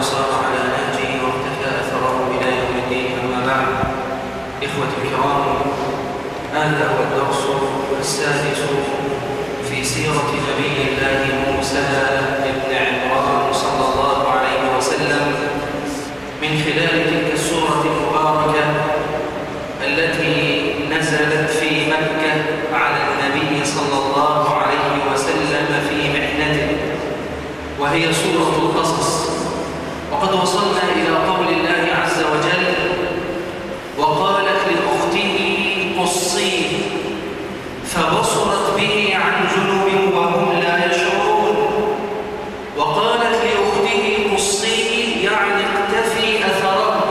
وسار على نهجه واقتفى أثره إلى يوم الدين. أما بعد إخوة الكرام هذا هو الدرس السادس في سيرة نبي الله موسى بن عمران صلى الله عليه وسلم من خلال تلك السورة المباركة التي نزلت في مكة على النبي صلى الله عليه وسلم في محنته وهي سورة القصص. وقد وصلنا إلى قول الله عز وجل وقالت لأخته قصيه فبصرت به عن جنوب وهم لا يشعرون. وقالت لأخته قصيه يعني اقتفي أثره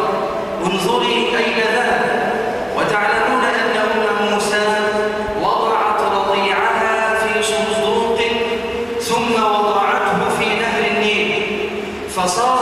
انظري أين ذهب وتعلمون أن أم موسى وضعت رضيعها في صندوق ثم وضعته في نهر النيل فصار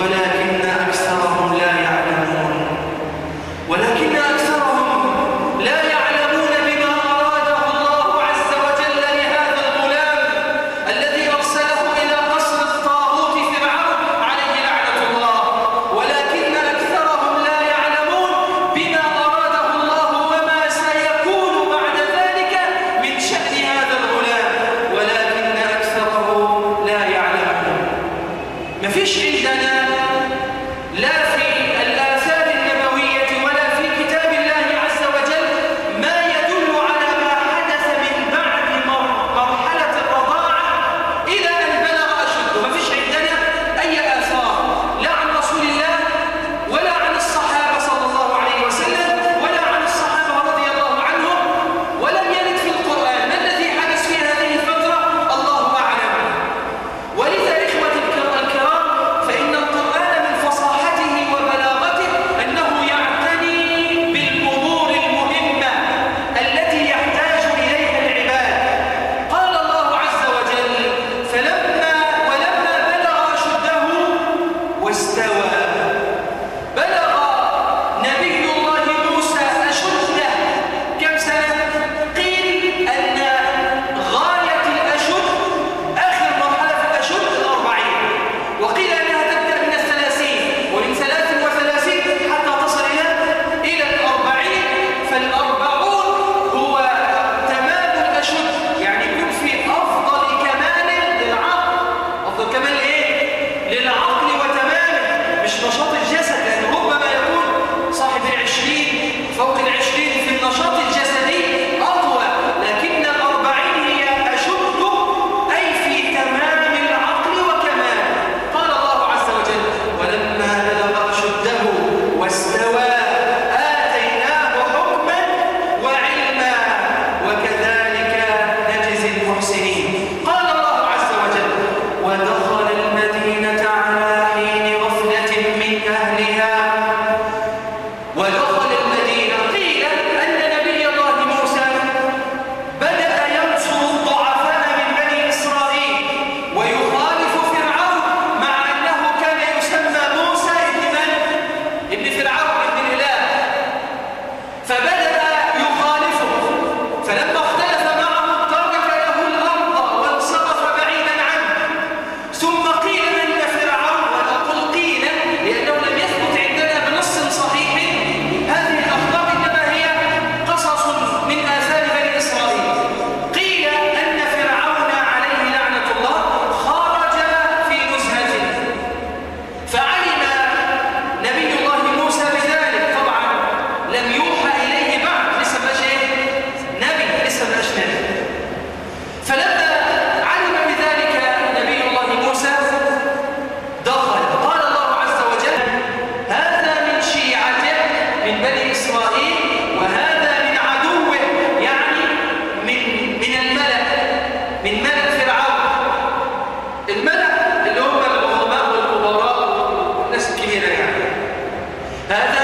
ولكن لا في هذا